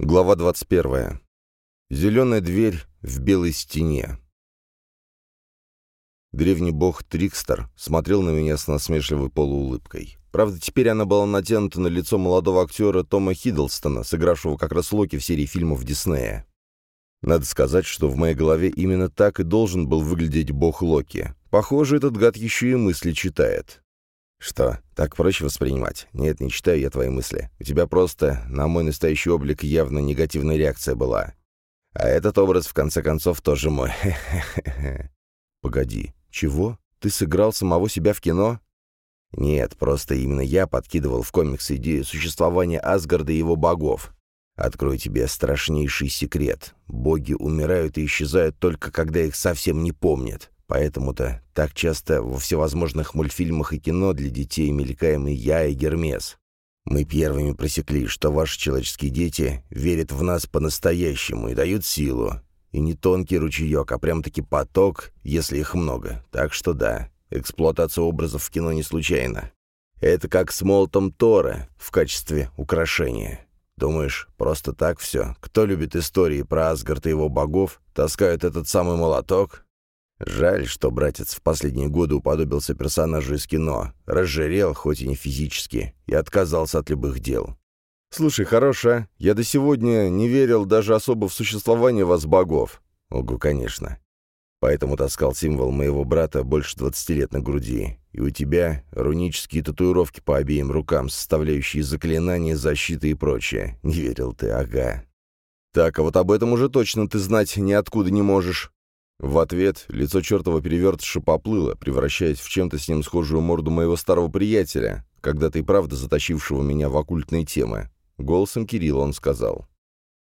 Глава 21. Зеленая дверь в белой стене. Древний бог Трикстер смотрел на меня с насмешливой полуулыбкой. Правда, теперь она была натянута на лицо молодого актера Тома Хиддлстона, сыгравшего как раз Локи в серии фильмов Диснея. Надо сказать, что в моей голове именно так и должен был выглядеть бог Локи. Похоже, этот гад еще и мысли читает. «Что, так проще воспринимать? Нет, не читаю я твои мысли. У тебя просто на мой настоящий облик явно негативная реакция была. А этот образ, в конце концов, тоже мой. Погоди, чего? Ты сыграл самого себя в кино? Нет, просто именно я подкидывал в комикс идею существования Асгарда и его богов. Открою тебе страшнейший секрет. Боги умирают и исчезают только когда их совсем не помнят. Поэтому-то так часто во всевозможных мультфильмах и кино для детей мелькаем и я, и Гермес. Мы первыми просекли, что ваши человеческие дети верят в нас по-настоящему и дают силу. И не тонкий ручеек, а прям-таки поток, если их много. Так что да, эксплуатация образов в кино не случайна. Это как с молотом Тора в качестве украшения. Думаешь, просто так все? Кто любит истории про Асгард и его богов, таскают этот самый молоток? Жаль, что братец в последние годы уподобился персонажу из кино, разжирел, хоть и не физически, и отказался от любых дел. «Слушай, хороша, я до сегодня не верил даже особо в существование вас богов». «Ого, конечно. Поэтому таскал символ моего брата больше двадцати лет на груди. И у тебя рунические татуировки по обеим рукам, составляющие заклинания, защиты и прочее. Не верил ты, ага». «Так, а вот об этом уже точно ты знать ниоткуда не можешь». В ответ лицо чертова перевертыша поплыло, превращаясь в чем-то с ним схожую морду моего старого приятеля, когда-то и правда затащившего меня в оккультные темы. Голосом Кирилла он сказал.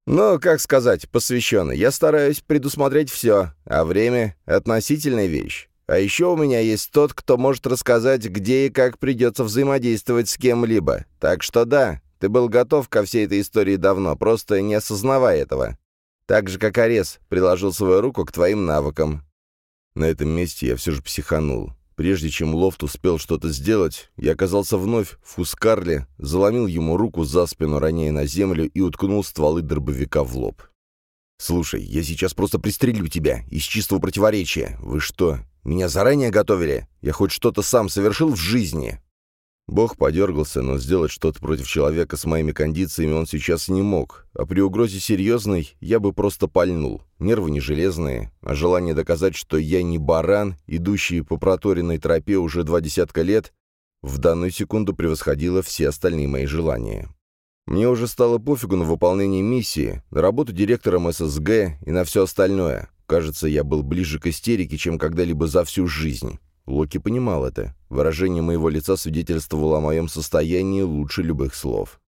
«Ну, как сказать, посвященный, я стараюсь предусмотреть все, а время — относительная вещь. А еще у меня есть тот, кто может рассказать, где и как придется взаимодействовать с кем-либо. Так что да, ты был готов ко всей этой истории давно, просто не осознавая этого. Так же, как Арес приложил свою руку к твоим навыкам. На этом месте я все же психанул. Прежде чем Лофт успел что-то сделать, я оказался вновь в Фускарле, заломил ему руку за спину, роняя на землю, и уткнул стволы дробовика в лоб. «Слушай, я сейчас просто пристрелю тебя, из чистого противоречия. Вы что, меня заранее готовили? Я хоть что-то сам совершил в жизни?» Бог подергался, но сделать что-то против человека с моими кондициями он сейчас не мог, а при угрозе серьезной я бы просто пальнул. Нервы не железные, а желание доказать, что я не баран, идущий по проторенной тропе уже два десятка лет, в данную секунду превосходило все остальные мои желания. Мне уже стало пофигу на выполнение миссии, на работу директором ССГ и на все остальное. Кажется, я был ближе к истерике, чем когда-либо за всю жизнь. Локи понимал это. Выражение моего лица свидетельствовало о моем состоянии лучше любых слов.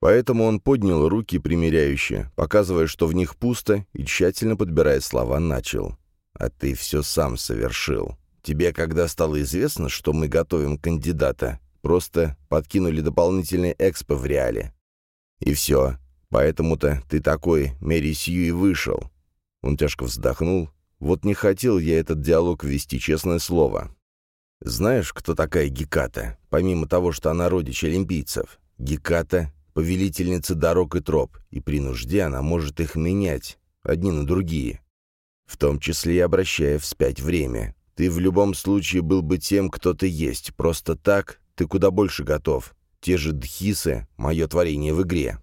Поэтому он поднял руки примиряюще, показывая, что в них пусто, и, тщательно подбирая слова, начал. «А ты все сам совершил. Тебе когда стало известно, что мы готовим кандидата, просто подкинули дополнительные экспо в реале. И все. Поэтому-то ты такой, Мэри Сью, и вышел». Он тяжко вздохнул. «Вот не хотел я этот диалог вести, честное слово. Знаешь, кто такая Геката? Помимо того, что она родич олимпийцев. Геката — повелительница дорог и троп, и при нужде она может их менять, одни на другие. В том числе и обращая вспять время. Ты в любом случае был бы тем, кто ты есть. Просто так ты куда больше готов. Те же дхисы — мое творение в игре.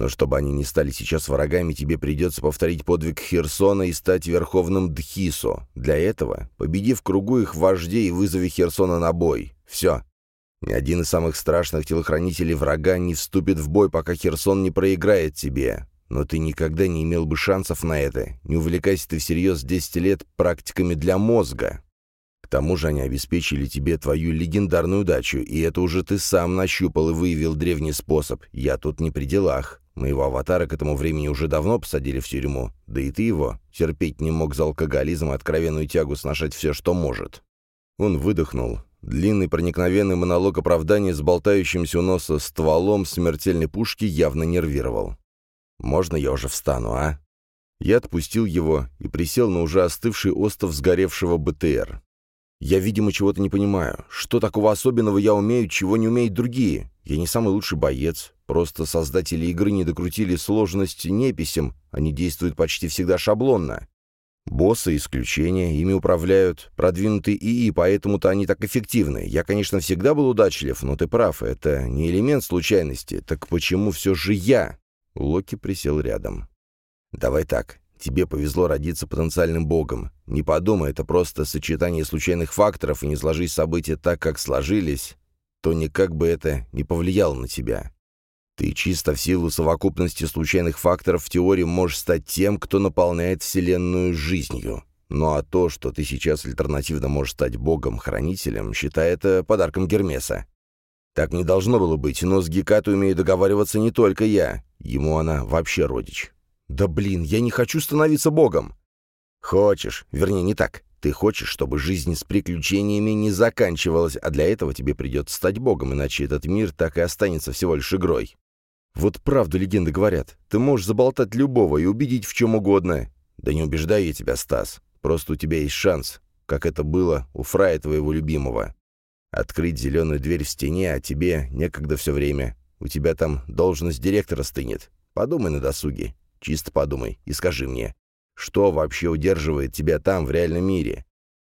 Но чтобы они не стали сейчас врагами, тебе придется повторить подвиг Херсона и стать верховным Дхисо. Для этого победи в кругу их вождей и вызови Херсона на бой. Все. Ни один из самых страшных телохранителей врага не вступит в бой, пока Херсон не проиграет тебе. Но ты никогда не имел бы шансов на это. Не увлекайся ты всерьез 10 лет практиками для мозга. К тому же они обеспечили тебе твою легендарную удачу, и это уже ты сам нащупал и выявил древний способ. Я тут не при делах. Моего аватара к этому времени уже давно посадили в тюрьму, да и ты его терпеть не мог за алкоголизм и откровенную тягу сношать все, что может. Он выдохнул. Длинный проникновенный монолог оправдания с болтающимся у носа стволом смертельной пушки явно нервировал. «Можно я уже встану, а?» Я отпустил его и присел на уже остывший остов сгоревшего БТР. «Я, видимо, чего-то не понимаю. Что такого особенного я умею, чего не умеют другие? Я не самый лучший боец, Просто создатели игры не докрутили сложность неписям, они действуют почти всегда шаблонно. Боссы — исключения, ими управляют продвинутые ИИ, поэтому-то они так эффективны. Я, конечно, всегда был удачлив, но ты прав, это не элемент случайности. Так почему все же я?» Локи присел рядом. «Давай так. Тебе повезло родиться потенциальным богом. Не подумай, это просто сочетание случайных факторов, и не сложись события так, как сложились, то никак бы это не повлияло на тебя. Ты чисто в силу совокупности случайных факторов в теории можешь стать тем, кто наполняет Вселенную жизнью. Ну а то, что ты сейчас альтернативно можешь стать богом-хранителем, считай это подарком Гермеса. Так не должно было быть, но с Гекатой умею договариваться не только я. Ему она вообще родич. Да блин, я не хочу становиться богом. Хочешь, вернее, не так. Ты хочешь, чтобы жизнь с приключениями не заканчивалась, а для этого тебе придется стать богом, иначе этот мир так и останется всего лишь игрой. Вот правду легенды говорят. Ты можешь заболтать любого и убедить в чем угодно. Да не убеждаю я тебя, Стас. Просто у тебя есть шанс, как это было у Фрая твоего любимого. Открыть зеленую дверь в стене, а тебе некогда все время. У тебя там должность директора стынет. Подумай на досуге. Чисто подумай и скажи мне, что вообще удерживает тебя там, в реальном мире?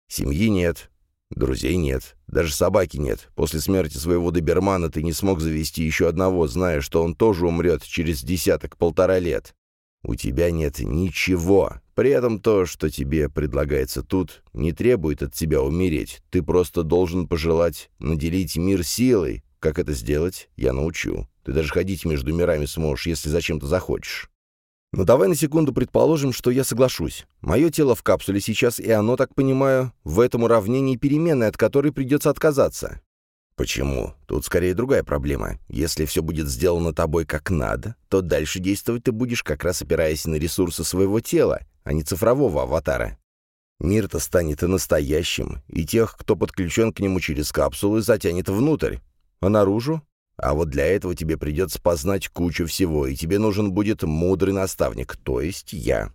Семьи нет, друзей нет, даже собаки нет. После смерти своего добермана ты не смог завести еще одного, зная, что он тоже умрет через десяток-полтора лет. У тебя нет ничего. При этом то, что тебе предлагается тут, не требует от тебя умереть. Ты просто должен пожелать наделить мир силой. Как это сделать, я научу. Ты даже ходить между мирами сможешь, если зачем-то захочешь. Но давай на секунду предположим, что я соглашусь. Мое тело в капсуле сейчас, и оно, так понимаю, в этом уравнении переменной, от которой придется отказаться. Почему? Тут скорее другая проблема. Если все будет сделано тобой как надо, то дальше действовать ты будешь как раз опираясь на ресурсы своего тела, а не цифрового аватара. Мир-то станет и настоящим, и тех, кто подключен к нему через капсулы, затянет внутрь. А наружу? А вот для этого тебе придется познать кучу всего, и тебе нужен будет мудрый наставник, то есть я.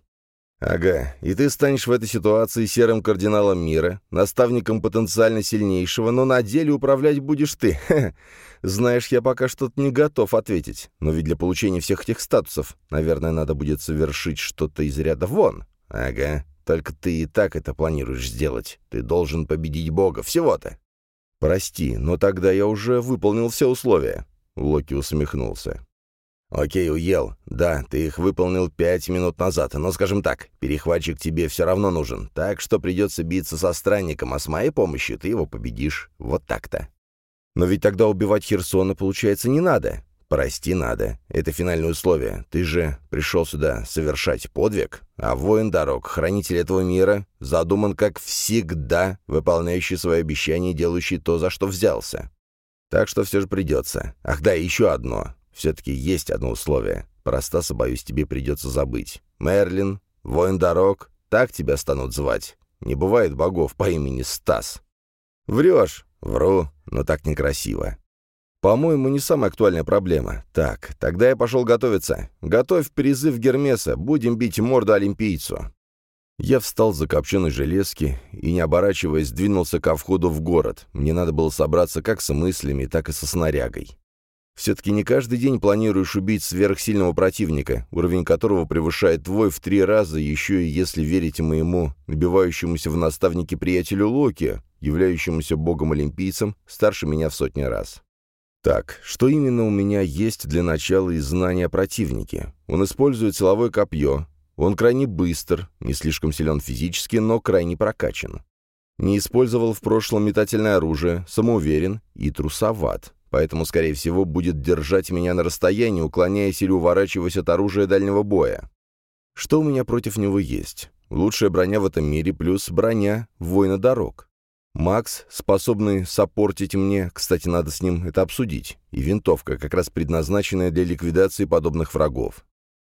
Ага, и ты станешь в этой ситуации серым кардиналом мира, наставником потенциально сильнейшего, но на деле управлять будешь ты. Знаешь, я пока что-то не готов ответить, но ведь для получения всех этих статусов, наверное, надо будет совершить что-то из ряда вон. Ага, только ты и так это планируешь сделать. Ты должен победить Бога, всего-то. «Прости, но тогда я уже выполнил все условия». Локи усмехнулся. «Окей, уел. Да, ты их выполнил пять минут назад, но, скажем так, перехватчик тебе все равно нужен, так что придется биться со странником, а с моей помощью ты его победишь. Вот так-то». «Но ведь тогда убивать Херсона, получается, не надо. «Прости надо. Это финальное условие. Ты же пришел сюда совершать подвиг, а воин дорог, хранитель этого мира, задуман как всегда, выполняющий свои обещания, делающий то, за что взялся. Так что все же придется. Ах да, еще одно. Все-таки есть одно условие. Про Стаса, боюсь, тебе придется забыть. Мерлин, воин дорог, так тебя станут звать. Не бывает богов по имени Стас. Врешь? Вру, но так некрасиво. По-моему, не самая актуальная проблема. Так, тогда я пошел готовиться. Готовь призыв Гермеса, будем бить морду олимпийцу. Я встал за копченой железки и, не оборачиваясь, двинулся ко входу в город. Мне надо было собраться как с мыслями, так и со снарягой. Все-таки не каждый день планируешь убить сверхсильного противника, уровень которого превышает твой в три раза, еще и если верить моему набивающемуся в наставнике приятелю Локи, являющемуся богом-олимпийцем, старше меня в сотни раз. Так, что именно у меня есть для начала из знания о противнике? Он использует силовое копье. Он крайне быстр, не слишком силен физически, но крайне прокачан. Не использовал в прошлом метательное оружие, самоуверен и трусоват. Поэтому, скорее всего, будет держать меня на расстоянии, уклоняясь или уворачиваясь от оружия дальнего боя. Что у меня против него есть? Лучшая броня в этом мире плюс броня воина дорог. Макс, способный саппортить мне, кстати, надо с ним это обсудить, и винтовка, как раз предназначенная для ликвидации подобных врагов.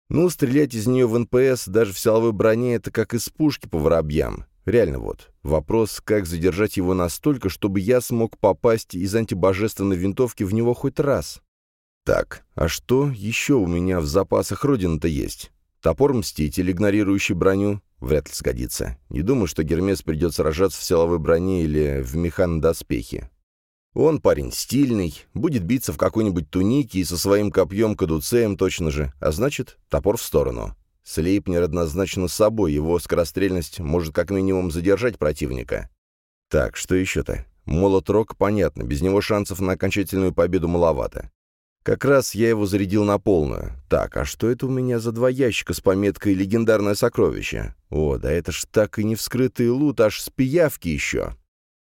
Ну, стрелять из нее в NPC даже в силовой броне — это как из пушки по воробьям. Реально вот. Вопрос, как задержать его настолько, чтобы я смог попасть из антибожественной винтовки в него хоть раз. Так, а что еще у меня в запасах Родины-то есть? Топор Мститель, игнорирующий броню, вряд ли сгодится. Не думаю, что Гермес придет сражаться в силовой броне или в механ-доспехе. Он парень стильный, будет биться в какой-нибудь тунике и со своим копьем-кадуцеем точно же, а значит, топор в сторону. Слейпнер однозначно с собой, его скорострельность может как минимум задержать противника. Так, что еще-то? Молот-рок, понятно, без него шансов на окончательную победу маловато. Как раз я его зарядил на полную. Так, а что это у меня за два ящика с пометкой «Легендарное сокровище»? О, да это ж так и не вскрытый лут, аж с пиявки еще.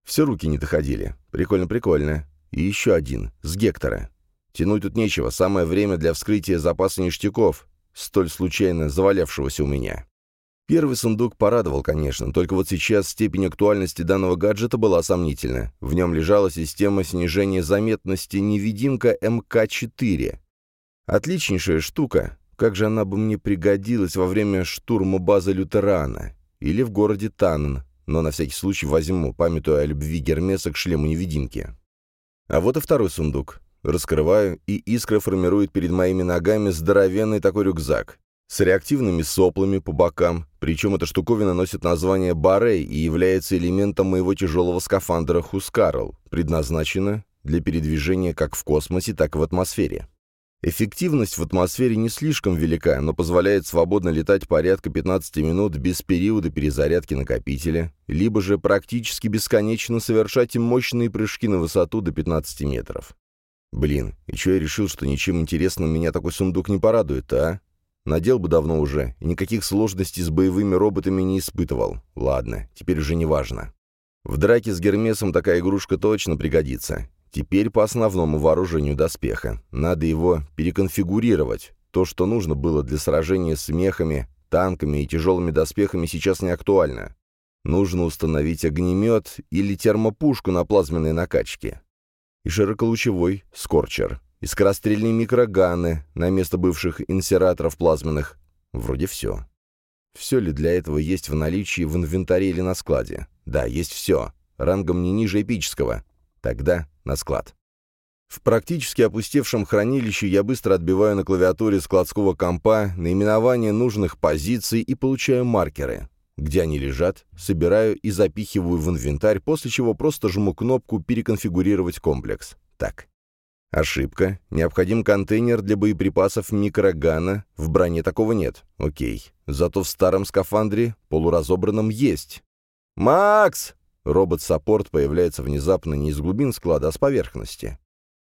Все руки не доходили. Прикольно-прикольно. И еще один, с Гектора. Тянуть тут нечего, самое время для вскрытия запаса ништяков, столь случайно завалявшегося у меня. Первый сундук порадовал, конечно, только вот сейчас степень актуальности данного гаджета была сомнительна. В нем лежала система снижения заметности невидимка МК-4. Отличнейшая штука. Как же она бы мне пригодилась во время штурма базы Лютерана или в городе Танн, но на всякий случай возьму, памятуя о любви Гермеса к шлему-невидимки. А вот и второй сундук. Раскрываю, и искра формирует перед моими ногами здоровенный такой рюкзак с реактивными соплами по бокам, причем эта штуковина носит название «Барей» и является элементом моего тяжелого скафандра «Хускарл», предназначена для передвижения как в космосе, так и в атмосфере. Эффективность в атмосфере не слишком велика, но позволяет свободно летать порядка 15 минут без периода перезарядки накопителя, либо же практически бесконечно совершать мощные прыжки на высоту до 15 метров. Блин, чё я решил, что ничем интересным меня такой сундук не порадует, а? Надел бы давно уже, и никаких сложностей с боевыми роботами не испытывал. Ладно, теперь уже не важно. В драке с Гермесом такая игрушка точно пригодится. Теперь по основному вооружению доспеха. Надо его переконфигурировать. То, что нужно было для сражения с мехами, танками и тяжелыми доспехами, сейчас не актуально. Нужно установить огнемет или термопушку на плазменной накачке. И широколучевой скорчер и скорострельные микроганы на место бывших инсераторов плазменных. Вроде все. Все ли для этого есть в наличии в инвентаре или на складе? Да, есть все. Рангом не ниже эпического. Тогда на склад. В практически опустевшем хранилище я быстро отбиваю на клавиатуре складского компа наименование нужных позиций и получаю маркеры. Где они лежат, собираю и запихиваю в инвентарь, после чего просто жму кнопку «Переконфигурировать комплекс». Так, Ошибка. Необходим контейнер для боеприпасов микрогана. В броне такого нет. Окей. Зато в старом скафандре, полуразобранном, есть. «Макс!» Робот-саппорт появляется внезапно не из глубин склада, а с поверхности.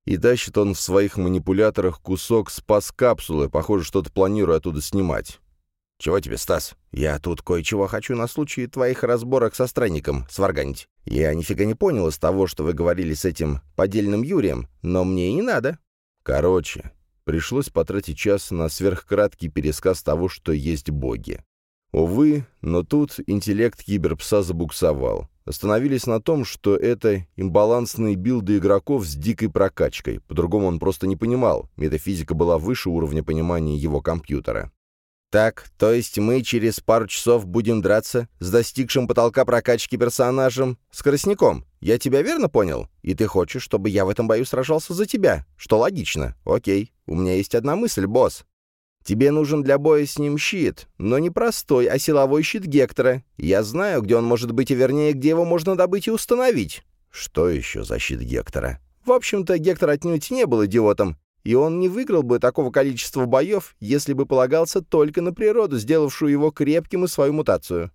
И тащит он в своих манипуляторах кусок спас-капсулы, похоже, что-то планируя оттуда снимать. «Чего тебе, Стас? Я тут кое-чего хочу на случай твоих разборок со странником сварганить. Я нифига не понял из того, что вы говорили с этим поддельным Юрием, но мне и не надо». Короче, пришлось потратить час на сверхкраткий пересказ того, что есть боги. Увы, но тут интеллект киберпса забуксовал. Остановились на том, что это имбалансные билды игроков с дикой прокачкой. По-другому он просто не понимал, метафизика была выше уровня понимания его компьютера. «Так, то есть мы через пару часов будем драться с достигшим потолка прокачки персонажем, Скоростником? Я тебя верно понял? И ты хочешь, чтобы я в этом бою сражался за тебя? Что логично. Окей, у меня есть одна мысль, босс. Тебе нужен для боя с ним щит, но не простой, а силовой щит Гектора. Я знаю, где он может быть, и вернее, где его можно добыть и установить». «Что еще за щит Гектора?» В общем-то, Гектор отнюдь не был идиотом. И он не выиграл бы такого количества боев, если бы полагался только на природу, сделавшую его крепким и свою мутацию.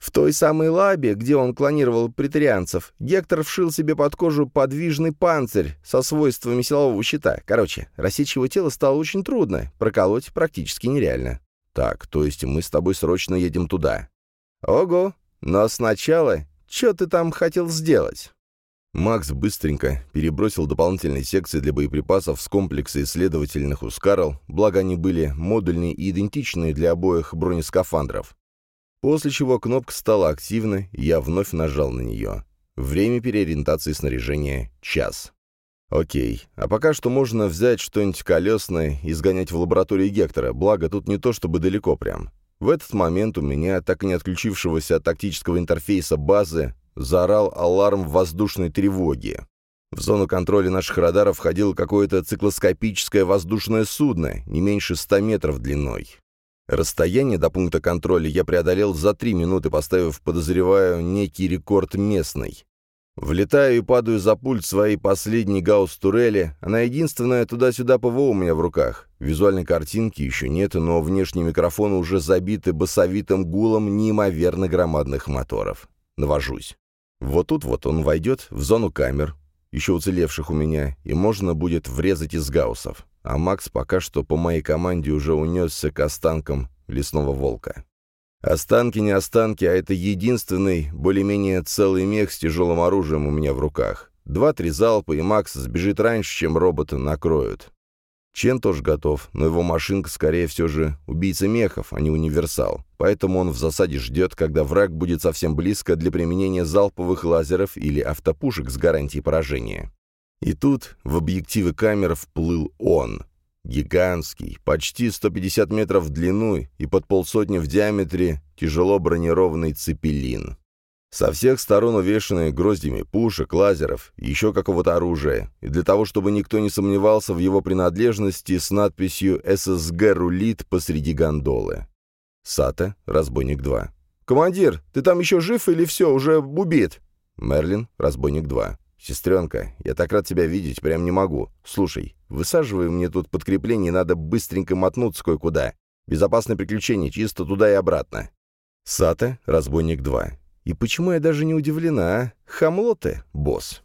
В той самой лабе, где он клонировал претарианцев, Гектор вшил себе под кожу подвижный панцирь со свойствами силового щита. Короче, рассечь его тело стало очень трудно, проколоть практически нереально. Так, то есть мы с тобой срочно едем туда. Ого, но сначала, что ты там хотел сделать? Макс быстренько перебросил дополнительные секции для боеприпасов с комплекса исследовательных Ускарл, благо они были модульные и идентичные для обоих бронескафандров. После чего кнопка стала активной, и я вновь нажал на нее. Время переориентации снаряжения — час. Окей, а пока что можно взять что-нибудь колесное и сгонять в лабораторию Гектора, благо тут не то чтобы далеко прям. В этот момент у меня, так и не отключившегося от тактического интерфейса базы, заорал аларм воздушной тревоги. В зону контроля наших радаров входило какое-то циклоскопическое воздушное судно, не меньше 100 метров длиной. Расстояние до пункта контроля я преодолел за 3 минуты, поставив, подозреваю, некий рекорд местный. Влетаю и падаю за пульт своей последней гаусс-турели. Она единственная туда-сюда ПВО у меня в руках. Визуальной картинки еще нет, но внешние микрофоны уже забиты басовитым гулом неимоверно громадных моторов. Навожусь. Вот тут вот он войдет в зону камер, еще уцелевших у меня, и можно будет врезать из гауссов. А Макс пока что по моей команде уже унесся к останкам лесного волка. Останки не останки, а это единственный, более-менее целый мех с тяжелым оружием у меня в руках. Два-три залпа, и Макс сбежит раньше, чем робота накроют. Чен тоже готов, но его машинка, скорее все же, убийца мехов, а не универсал. Поэтому он в засаде ждет, когда враг будет совсем близко для применения залповых лазеров или автопушек с гарантией поражения. И тут в объективы камер вплыл он. Гигантский, почти 150 метров в длину и под полсотни в диаметре, тяжело бронированный цепелин. Со всех сторон увешанный гроздями пушек, лазеров, еще какого-то оружия, и для того, чтобы никто не сомневался в его принадлежности с надписью «ССГ рулит» посреди гондолы. Сата, разбойник 2. «Командир, ты там еще жив или все, уже убит?» Мерлин, разбойник 2. «Сестренка, я так рад тебя видеть, прям не могу. Слушай, высаживай мне тут подкрепление, надо быстренько мотнуться кое-куда. Безопасное приключение, чисто туда и обратно». Сата, разбойник 2. «И почему я даже не удивлена, а? Хамло ты, босс».